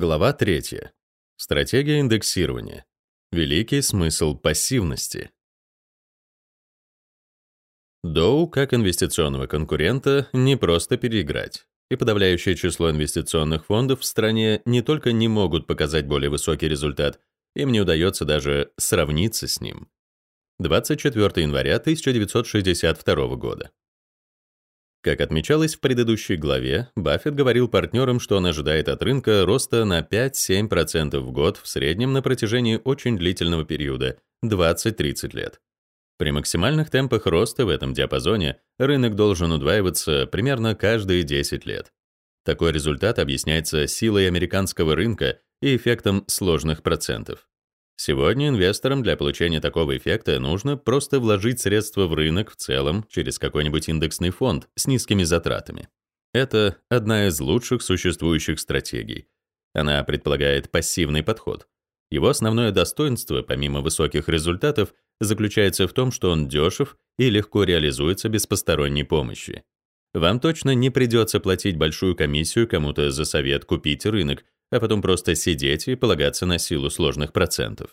Глава 3. Стратегия индексирования. Великий смысл пассивности. Доу как инвестиционного конкурента не просто переиграть. И подавляющее число инвестиционных фондов в стране не только не могут показать более высокий результат, им не удается даже сравниться с ним. 24 января 1962 года. Как отмечалось в предыдущей главе, Баффет говорил партнерам, что он ожидает от рынка роста на 5-7% в год в среднем на протяжении очень длительного периода — 20-30 лет. При максимальных темпах роста в этом диапазоне рынок должен удваиваться примерно каждые 10 лет. Такой результат объясняется силой американского рынка и эффектом сложных процентов. Сегодня инвесторам для получения такого эффекта нужно просто вложить средства в рынок в целом через какой-нибудь индексный фонд с низкими затратами. Это одна из лучших существующих стратегий. Она предполагает пассивный подход. Его основное достоинство, помимо высоких результатов, заключается в том, что он дешев и легко реализуется без посторонней помощи. Вам точно не придется платить большую комиссию кому-то за совет купить рынок а потом просто сидеть и полагаться на силу сложных процентов.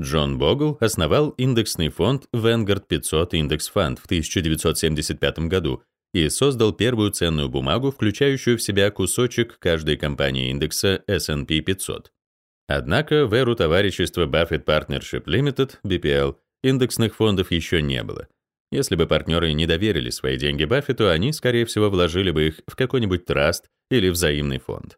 Джон Богл основал индексный фонд Vanguard 500 Index Fund в 1975 году и создал первую ценную бумагу, включающую в себя кусочек каждой компании индекса S&P 500. Однако в эру товарищества Buffett Partnership Limited, BPL, индексных фондов еще не было. Если бы партнеры не доверили свои деньги Баффету, они, скорее всего, вложили бы их в какой-нибудь траст или взаимный фонд.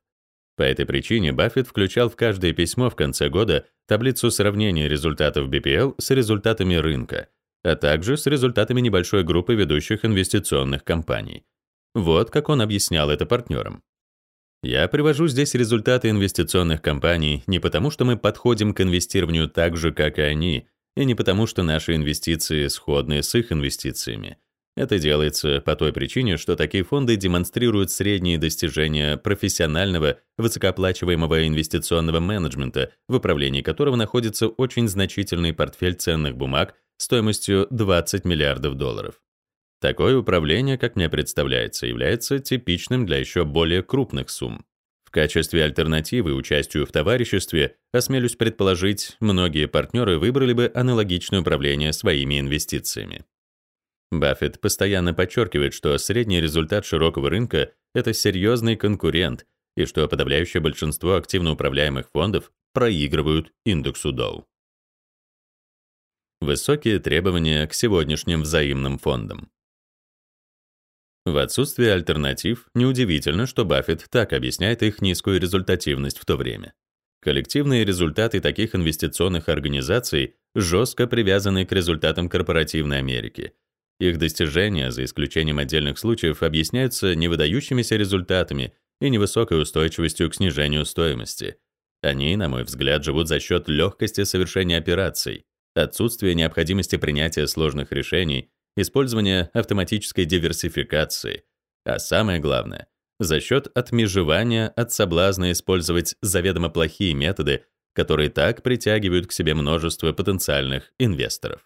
По этой причине Баффет включал в каждое письмо в конце года таблицу сравнения результатов BPL с результатами рынка, а также с результатами небольшой группы ведущих инвестиционных компаний. Вот как он объяснял это партнерам. Я привожу здесь результаты инвестиционных компаний не потому, что мы подходим к инвестированию так же, как и они, и не потому, что наши инвестиции сходны с их инвестициями. Это делается по той причине, что такие фонды демонстрируют средние достижения профессионального, высокооплачиваемого инвестиционного менеджмента, в управлении которого находится очень значительный портфель ценных бумаг стоимостью 20 миллиардов долларов. Такое управление, как мне представляется, является типичным для еще более крупных сумм. В качестве альтернативы участию в товариществе, осмелюсь предположить, многие партнеры выбрали бы аналогичное управление своими инвестициями. Баффет постоянно подчеркивает, что средний результат широкого рынка — это серьезный конкурент, и что подавляющее большинство активно управляемых фондов проигрывают индексу Dow. Высокие требования к сегодняшним взаимным фондам. В отсутствие альтернатив неудивительно, что Баффет так объясняет их низкую результативность в то время. Коллективные результаты таких инвестиционных организаций жестко привязаны к результатам корпоративной Америки — их достижения, за исключением отдельных случаев, объясняются невыдающимися результатами и невысокой устойчивостью к снижению стоимости. Они, на мой взгляд, живут за счет легкости совершения операций, отсутствия необходимости принятия сложных решений, использования автоматической диверсификации, а самое главное — за счет отмежевания от соблазна использовать заведомо плохие методы, которые так притягивают к себе множество потенциальных инвесторов.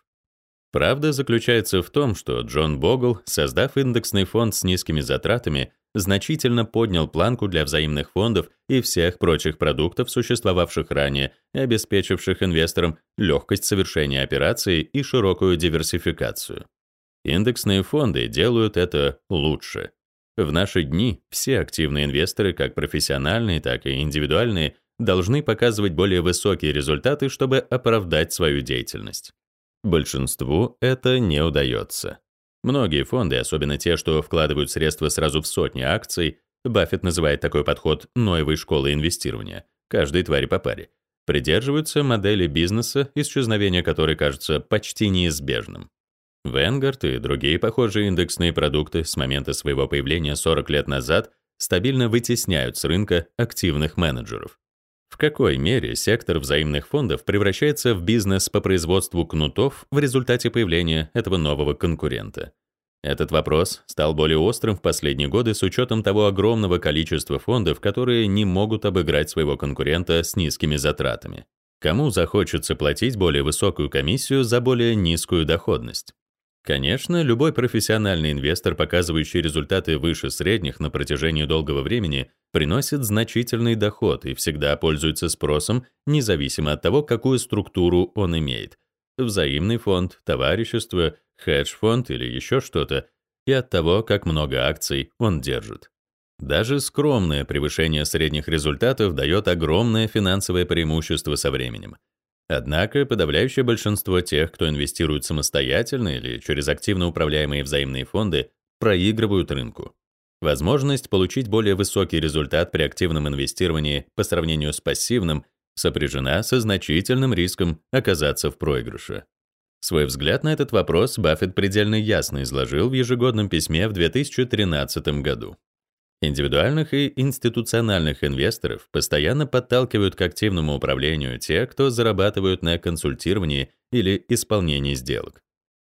Правда заключается в том, что Джон Богл, создав индексный фонд с низкими затратами, значительно поднял планку для взаимных фондов и всех прочих продуктов, существовавших ранее обеспечивших инвесторам легкость совершения операций и широкую диверсификацию. Индексные фонды делают это лучше. В наши дни все активные инвесторы, как профессиональные, так и индивидуальные, должны показывать более высокие результаты, чтобы оправдать свою деятельность. Большинству это не удается. Многие фонды, особенно те, что вкладывают средства сразу в сотни акций, Баффет называет такой подход «ноевой школой инвестирования», каждой твари по паре, придерживаются модели бизнеса, исчезновение которой кажется почти неизбежным. Vanguard и другие похожие индексные продукты с момента своего появления 40 лет назад стабильно вытесняют с рынка активных менеджеров. В какой мере сектор взаимных фондов превращается в бизнес по производству кнутов в результате появления этого нового конкурента? Этот вопрос стал более острым в последние годы с учетом того огромного количества фондов, которые не могут обыграть своего конкурента с низкими затратами. Кому захочется платить более высокую комиссию за более низкую доходность? Конечно, любой профессиональный инвестор, показывающий результаты выше средних на протяжении долгого времени, приносит значительный доход и всегда пользуется спросом, независимо от того, какую структуру он имеет — взаимный фонд, товарищество, хедж-фонд или еще что-то, и от того, как много акций он держит. Даже скромное превышение средних результатов дает огромное финансовое преимущество со временем. Однако подавляющее большинство тех, кто инвестирует самостоятельно или через активно управляемые взаимные фонды, проигрывают рынку. Возможность получить более высокий результат при активном инвестировании по сравнению с пассивным сопряжена со значительным риском оказаться в проигрыше. Свой взгляд на этот вопрос Баффет предельно ясно изложил в ежегодном письме в 2013 году. Индивидуальных и институциональных инвесторов постоянно подталкивают к активному управлению те, кто зарабатывают на консультировании или исполнении сделок.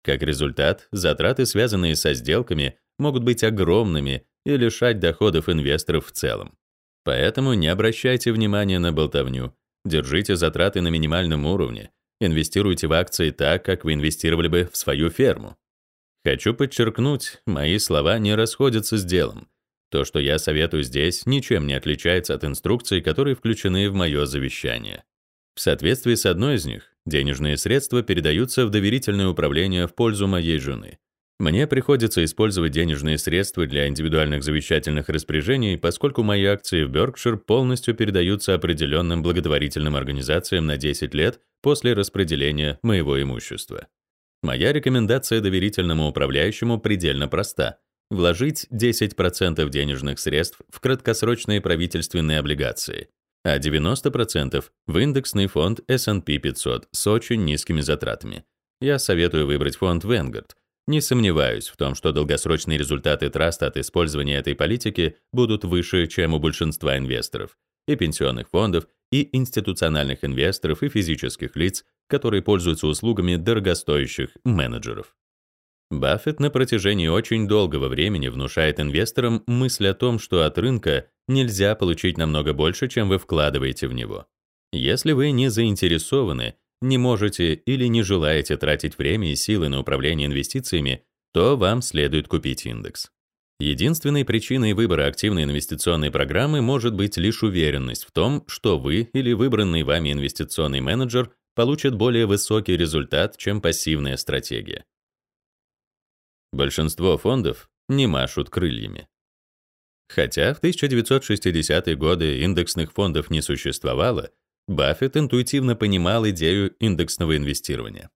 Как результат, затраты, связанные со сделками, могут быть огромными и лишать доходов инвесторов в целом. Поэтому не обращайте внимания на болтовню, держите затраты на минимальном уровне, инвестируйте в акции так, как вы инвестировали бы в свою ферму. Хочу подчеркнуть, мои слова не расходятся с делом. То, что я советую здесь, ничем не отличается от инструкций, которые включены в мое завещание. В соответствии с одной из них, денежные средства передаются в доверительное управление в пользу моей жены. Мне приходится использовать денежные средства для индивидуальных завещательных распоряжений, поскольку мои акции в Berkshire полностью передаются определенным благотворительным организациям на 10 лет после распределения моего имущества. Моя рекомендация доверительному управляющему предельно проста вложить 10% денежных средств в краткосрочные правительственные облигации, а 90% в индексный фонд S&P 500 с очень низкими затратами. Я советую выбрать фонд Vanguard. Не сомневаюсь в том, что долгосрочные результаты траста от использования этой политики будут выше, чем у большинства инвесторов, и пенсионных фондов, и институциональных инвесторов, и физических лиц, которые пользуются услугами дорогостоящих менеджеров. Баффет на протяжении очень долгого времени внушает инвесторам мысль о том, что от рынка нельзя получить намного больше, чем вы вкладываете в него. Если вы не заинтересованы, не можете или не желаете тратить время и силы на управление инвестициями, то вам следует купить индекс. Единственной причиной выбора активной инвестиционной программы может быть лишь уверенность в том, что вы или выбранный вами инвестиционный менеджер получат более высокий результат, чем пассивная стратегия. Большинство фондов не машут крыльями. Хотя в 1960-е годы индексных фондов не существовало, Баффет интуитивно понимал идею индексного инвестирования.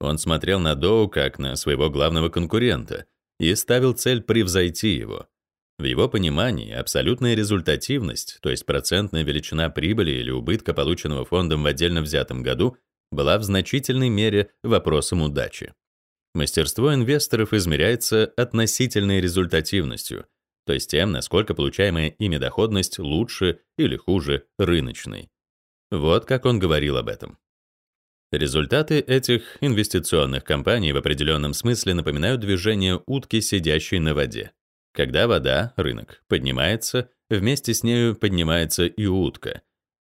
Он смотрел на Доу как на своего главного конкурента и ставил цель превзойти его. В его понимании абсолютная результативность, то есть процентная величина прибыли или убытка, полученного фондом в отдельно взятом году, была в значительной мере вопросом удачи. Мастерство инвесторов измеряется относительной результативностью, то есть тем, насколько получаемая ими доходность лучше или хуже рыночной. Вот как он говорил об этом. Результаты этих инвестиционных компаний в определенном смысле напоминают движение утки, сидящей на воде. Когда вода, рынок, поднимается, вместе с нею поднимается и утка.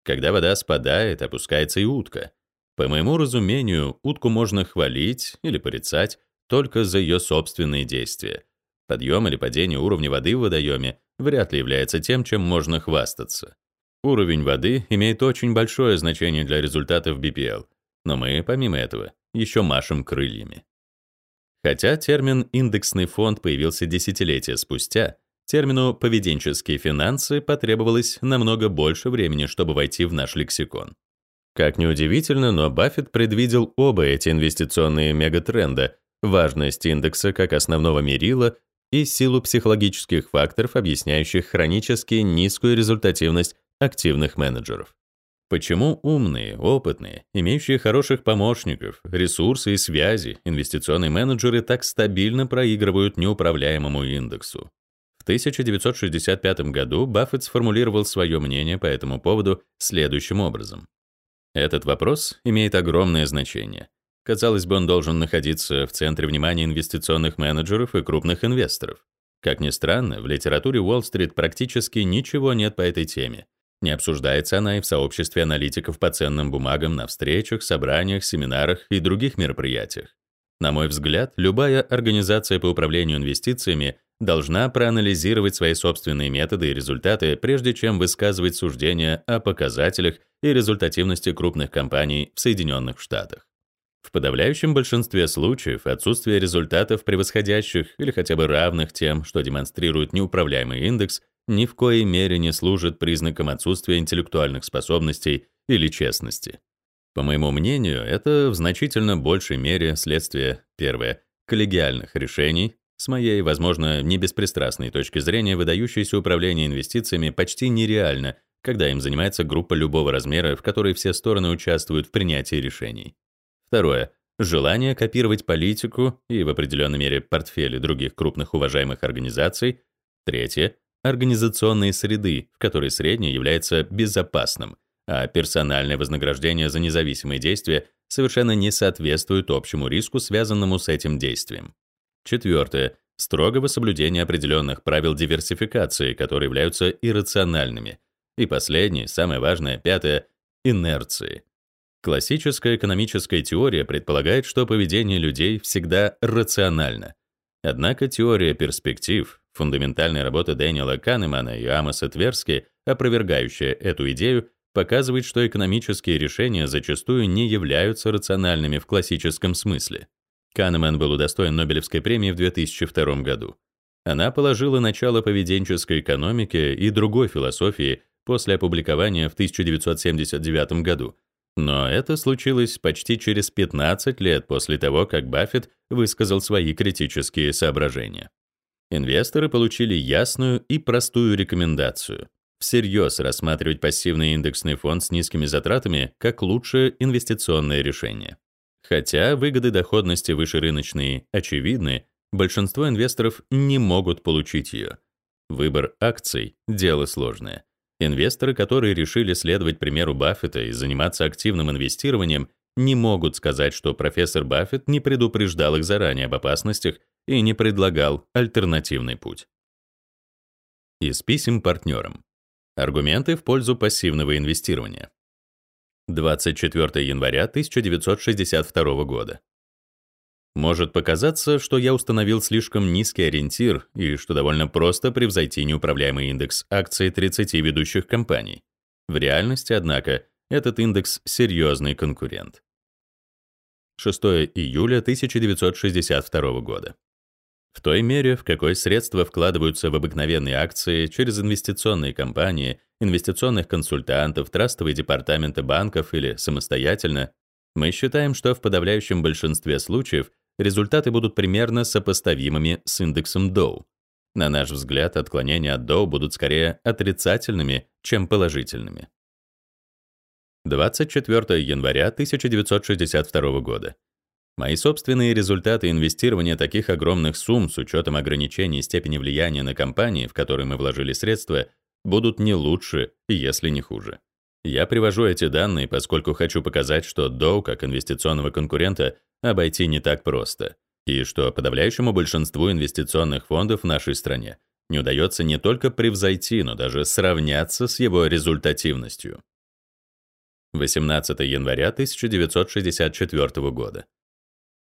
Когда вода спадает, опускается и утка. По моему разумению, утку можно хвалить или порицать только за ее собственные действия. Подъем или падение уровня воды в водоеме вряд ли является тем, чем можно хвастаться. Уровень воды имеет очень большое значение для результатов BPL, но мы, помимо этого, еще машем крыльями. Хотя термин «индексный фонд» появился десятилетия спустя, термину «поведенческие финансы» потребовалось намного больше времени, чтобы войти в наш лексикон. Как ни удивительно, но Баффет предвидел оба эти инвестиционные мегатренда, важность индекса как основного мерила и силу психологических факторов, объясняющих хронически низкую результативность активных менеджеров. Почему умные, опытные, имеющие хороших помощников, ресурсы и связи инвестиционные менеджеры так стабильно проигрывают неуправляемому индексу? В 1965 году Баффет сформулировал свое мнение по этому поводу следующим образом. Этот вопрос имеет огромное значение. Казалось бы, он должен находиться в центре внимания инвестиционных менеджеров и крупных инвесторов. Как ни странно, в литературе Уолл-стрит практически ничего нет по этой теме. Не обсуждается она и в сообществе аналитиков по ценным бумагам на встречах, собраниях, семинарах и других мероприятиях. На мой взгляд, любая организация по управлению инвестициями должна проанализировать свои собственные методы и результаты, прежде чем высказывать суждения о показателях и результативности крупных компаний в Соединенных Штатах. В подавляющем большинстве случаев отсутствие результатов, превосходящих или хотя бы равных тем, что демонстрирует неуправляемый индекс, ни в коей мере не служит признаком отсутствия интеллектуальных способностей или честности. По моему мнению, это в значительно большей мере следствие, первое, коллегиальных решений, с моей, возможно, не беспристрастной точки зрения, выдающееся управление инвестициями почти нереально, когда им занимается группа любого размера, в которой все стороны участвуют в принятии решений. Второе. Желание копировать политику и в определенной мере портфели других крупных уважаемых организаций. Третье. Организационные среды, в которой среднее является безопасным, а персональное вознаграждение за независимые действия совершенно не соответствует общему риску, связанному с этим действием. Четвертое. Строгого соблюдения определенных правил диверсификации, которые являются иррациональными. И последнее, самое важное, пятое — инерции. Классическая экономическая теория предполагает, что поведение людей всегда рационально. Однако теория перспектив, фундаментальная работа Дэниела Канемана и Амоса Тверски, опровергающая эту идею, показывает, что экономические решения зачастую не являются рациональными в классическом смысле. Канеман был удостоен Нобелевской премии в 2002 году. Она положила начало поведенческой экономике и другой философии после опубликования в 1979 году. Но это случилось почти через 15 лет после того, как Баффет высказал свои критические соображения. Инвесторы получили ясную и простую рекомендацию всерьез рассматривать пассивный индексный фонд с низкими затратами как лучшее инвестиционное решение. Хотя выгоды доходности выше рыночной очевидны, большинство инвесторов не могут получить ее. Выбор акций — дело сложное. Инвесторы, которые решили следовать примеру Баффета и заниматься активным инвестированием, не могут сказать, что профессор Баффет не предупреждал их заранее об опасностях и не предлагал альтернативный путь. Из писем партнерам. Аргументы в пользу пассивного инвестирования. 24 января 1962 года. Может показаться, что я установил слишком низкий ориентир и что довольно просто превзойти неуправляемый индекс акций 30 ведущих компаний. В реальности, однако, этот индекс — серьезный конкурент. 6 июля 1962 года. В той мере, в какой средства вкладываются в обыкновенные акции через инвестиционные компании, инвестиционных консультантов, трастовые департаменты банков или самостоятельно, мы считаем, что в подавляющем большинстве случаев результаты будут примерно сопоставимыми с индексом Dow. На наш взгляд, отклонения от Dow будут скорее отрицательными, чем положительными. 24 января 1962 года. Мои собственные результаты инвестирования таких огромных сумм с учетом ограничений степени влияния на компании, в которые мы вложили средства, будут не лучше, если не хуже. Я привожу эти данные, поскольку хочу показать, что Dow как инвестиционного конкурента обойти не так просто, и что подавляющему большинству инвестиционных фондов в нашей стране не удается не только превзойти, но даже сравняться с его результативностью. 18 января 1964 года.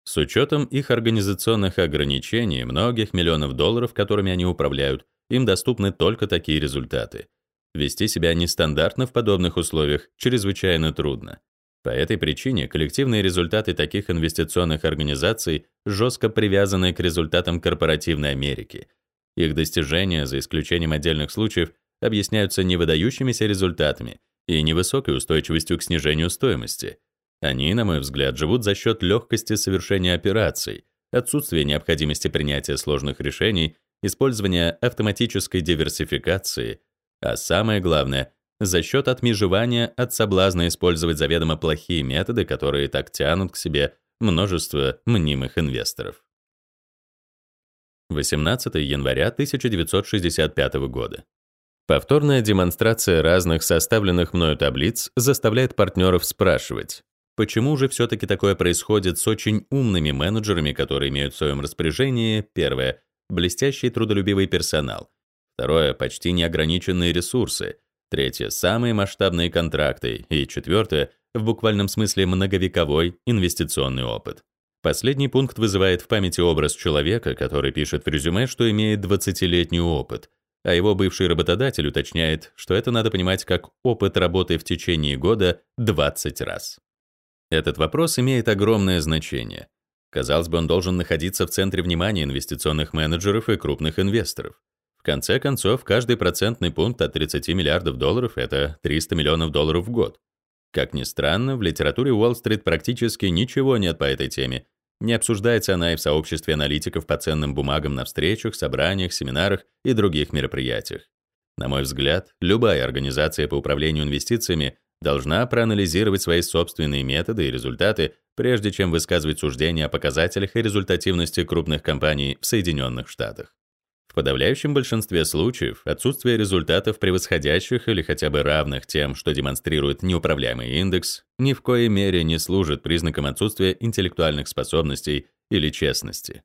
С учетом их организационных ограничений, многих миллионов долларов, которыми они управляют, им доступны только такие результаты. Вести себя нестандартно в подобных условиях чрезвычайно трудно. По этой причине коллективные результаты таких инвестиционных организаций жестко привязаны к результатам корпоративной Америки. Их достижения, за исключением отдельных случаев, объясняются не выдающимися результатами и невысокой устойчивостью к снижению стоимости – они, на мой взгляд, живут за счет легкости совершения операций, отсутствия необходимости принятия сложных решений, использования автоматической диверсификации, а самое главное — за счет отмежевания от соблазна использовать заведомо плохие методы, которые так тянут к себе множество мнимых инвесторов. 18 января 1965 года. Повторная демонстрация разных составленных мною таблиц заставляет партнеров спрашивать, Почему же все-таки такое происходит с очень умными менеджерами, которые имеют в своем распоряжении, первое, блестящий трудолюбивый персонал, второе, почти неограниченные ресурсы, третье, самые масштабные контракты и четвертое, в буквальном смысле многовековой инвестиционный опыт. Последний пункт вызывает в памяти образ человека, который пишет в резюме, что имеет 20-летний опыт, а его бывший работодатель уточняет, что это надо понимать как опыт работы в течение года 20 раз. Этот вопрос имеет огромное значение. Казалось бы, он должен находиться в центре внимания инвестиционных менеджеров и крупных инвесторов. Конце концов, каждый процентный пункт от 30 миллиардов долларов — это 300 миллионов долларов в год. Как ни странно, в литературе Уолл-стрит практически ничего нет по этой теме, не обсуждается она и в сообществе аналитиков по ценным бумагам на встречах, собраниях, семинарах и других мероприятиях. На мой взгляд, любая организация по управлению инвестициями должна проанализировать свои собственные методы и результаты, прежде чем высказывать суждения о показателях и результативности крупных компаний в Соединенных Штатах. В подавляющем большинстве случаев отсутствие результатов, превосходящих или хотя бы равных тем, что демонстрирует неуправляемый индекс, ни в коей мере не служит признаком отсутствия интеллектуальных способностей или честности.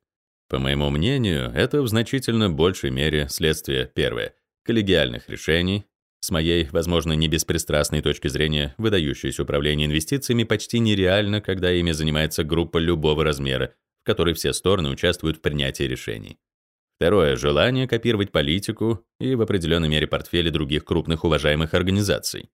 По моему мнению, это в значительно большей мере следствие, первое, коллегиальных решений, с моей, возможно, не беспристрастной точки зрения, выдающееся управление инвестициями почти нереально, когда ими занимается группа любого размера, в которой все стороны участвуют в принятии решений. Второе — желание копировать политику и в определенной мере портфели других крупных уважаемых организаций.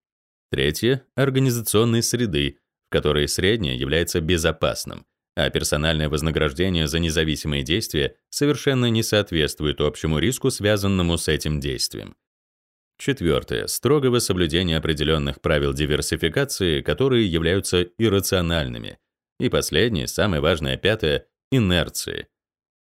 Третье — организационные среды, в которой среднее является безопасным, а персональное вознаграждение за независимые действия совершенно не соответствует общему риску, связанному с этим действием. Четвертое — строгого соблюдения определенных правил диверсификации, которые являются иррациональными. И последнее, самое важное, пятое — инерции —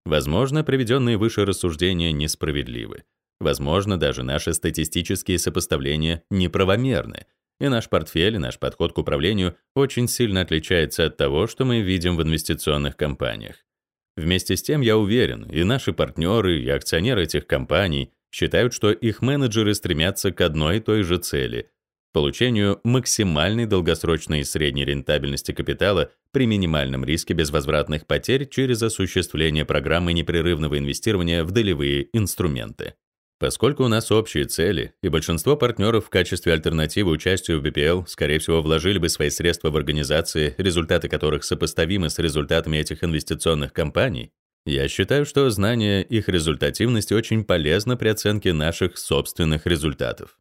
Возможно, приведенные выше рассуждения несправедливы. Возможно, даже наши статистические сопоставления неправомерны, и наш портфель и наш подход к управлению очень сильно отличается от того, что мы видим в инвестиционных компаниях. Вместе с тем, я уверен, и наши партнеры, и акционеры этих компаний считают, что их менеджеры стремятся к одной и той же цели получению максимальной долгосрочной и средней рентабельности капитала при минимальном риске безвозвратных потерь через осуществление программы непрерывного инвестирования в долевые инструменты. Поскольку у нас общие цели, и большинство партнеров в качестве альтернативы участию в BPL, скорее всего, вложили бы свои средства в организации, результаты которых сопоставимы с результатами этих инвестиционных компаний, я считаю, что знание их результативности очень полезно при оценке наших собственных результатов.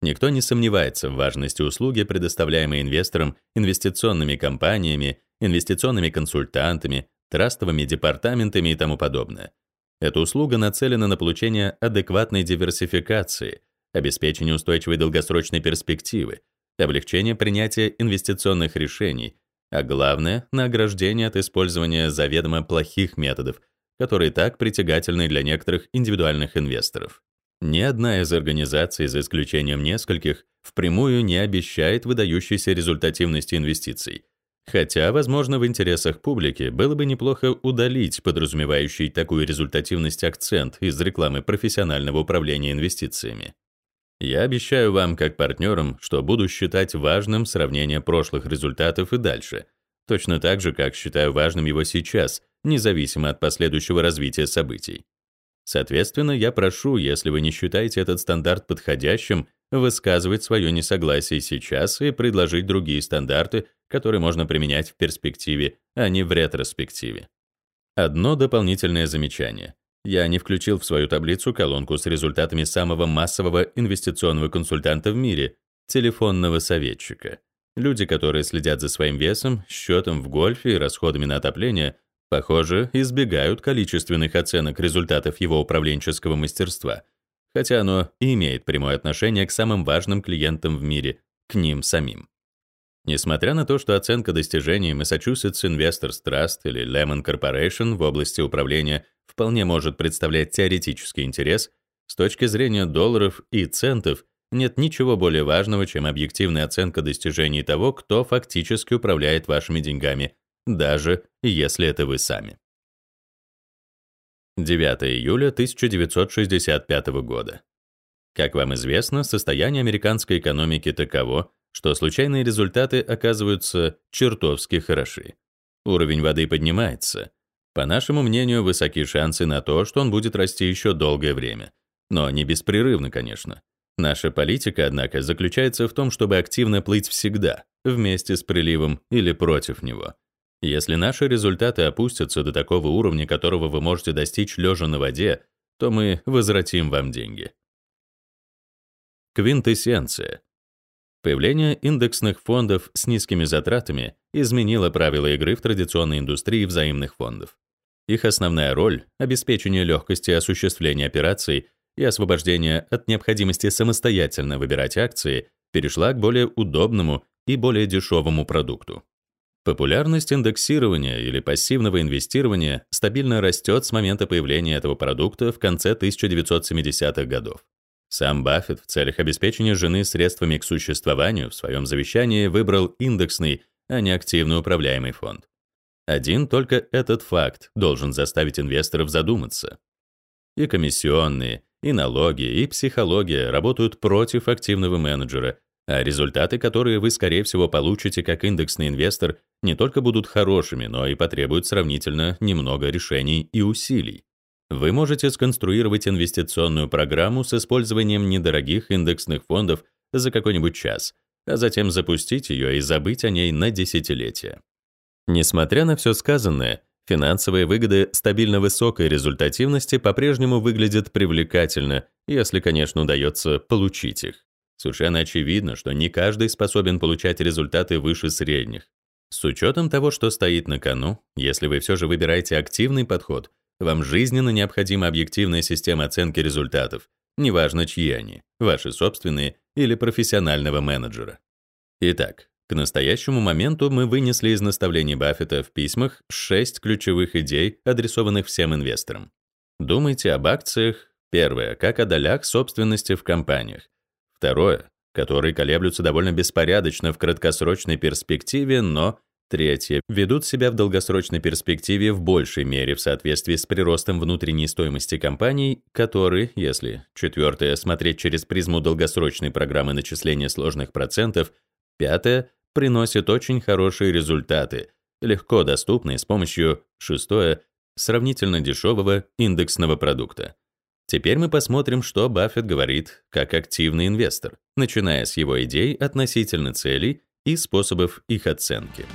Никто не сомневается в важности услуги, предоставляемой инвесторам инвестиционными компаниями, инвестиционными консультантами, трастовыми департаментами и тому подобное. Эта услуга нацелена на получение адекватной диверсификации, обеспечение устойчивой долгосрочной перспективы, облегчение принятия инвестиционных решений, а главное — награждение от использования заведомо плохих методов, которые так притягательны для некоторых индивидуальных инвесторов. Ни одна из организаций, за исключением нескольких, впрямую не обещает выдающейся результативности инвестиций. Хотя, возможно, в интересах публики было бы неплохо удалить подразумевающий такую результативность акцент из рекламы профессионального управления инвестициями. Я обещаю вам, как партнерам, что буду считать важным сравнение прошлых результатов и дальше, точно так же, как считаю важным его сейчас, независимо от последующего развития событий. Соответственно, я прошу, если вы не считаете этот стандарт подходящим, высказывать свое несогласие сейчас и предложить другие стандарты, которые можно применять в перспективе, а не в ретроспективе. Одно дополнительное замечание. Я не включил в свою таблицу колонку с результатами самого массового инвестиционного консультанта в мире — телефонного советчика. Люди, которые следят за своим весом, счетом в гольфе и расходами на отопление — Похоже, избегают количественных оценок результатов его управленческого мастерства, хотя оно и имеет прямое отношение к самым важным клиентам в мире, к ним самим. Несмотря на то, что оценка достижений Massachusetts Investors Trust или Lemon Corporation в области управления вполне может представлять теоретический интерес, с точки зрения долларов и центов нет ничего более важного, чем объективная оценка достижений того, кто фактически управляет вашими деньгами даже если это вы сами. 9 июля 1965 года. Как вам известно, состояние американской экономики таково, что случайные результаты оказываются чертовски хороши. Уровень воды поднимается. По нашему мнению, высоки шансы на то, что он будет расти еще долгое время. Но не беспрерывно, конечно. Наша политика, однако, заключается в том, чтобы активно плыть всегда, вместе с приливом или против него. Если наши результаты опустятся до такого уровня, которого вы можете достичь лежа на воде, то мы возвратим вам деньги. Квинтэссенция. Появление индексных фондов с низкими затратами изменило правила игры в традиционной индустрии взаимных фондов. Их основная роль — обеспечение легкости осуществления операций и освобождение от необходимости самостоятельно выбирать акции — перешла к более удобному и более дешевому продукту. Популярность индексирования или пассивного инвестирования стабильно растет с момента появления этого продукта в конце 1970-х годов. Сам Баффет в целях обеспечения жены средствами к существованию в своем завещании выбрал индексный, а не активно управляемый фонд. Один только этот факт должен заставить инвесторов задуматься. И комиссионные, и налоги, и психология работают против активного менеджера, а результаты, которые вы, скорее всего, получите как индексный инвестор, не только будут хорошими, но и потребуют сравнительно немного решений и усилий. Вы можете сконструировать инвестиционную программу с использованием недорогих индексных фондов за какой-нибудь час, а затем запустить ее и забыть о ней на десятилетия. Несмотря на все сказанное, финансовые выгоды стабильно высокой результативности по-прежнему выглядят привлекательно, если, конечно, удается получить их. Совершенно очевидно, что не каждый способен получать результаты выше средних. С учетом того, что стоит на кону, если вы все же выбираете активный подход, вам жизненно необходима объективная система оценки результатов, неважно чьи они, ваши собственные или профессионального менеджера. Итак, к настоящему моменту мы вынесли из наставлений Баффета в письмах шесть ключевых идей, адресованных всем инвесторам. Думайте об акциях. Первое, как о долях собственности в компаниях. Второе, которые колеблются довольно беспорядочно в краткосрочной перспективе, но Третье. Ведут себя в долгосрочной перспективе в большей мере в соответствии с приростом внутренней стоимости компаний, который, если, четвертое, смотреть через призму долгосрочной программы начисления сложных процентов, пятое, приносит очень хорошие результаты, легко доступные с помощью, шестое, сравнительно дешевого индексного продукта. Теперь мы посмотрим, что Баффет говорит как активный инвестор, начиная с его идей относительно целей и способов их оценки.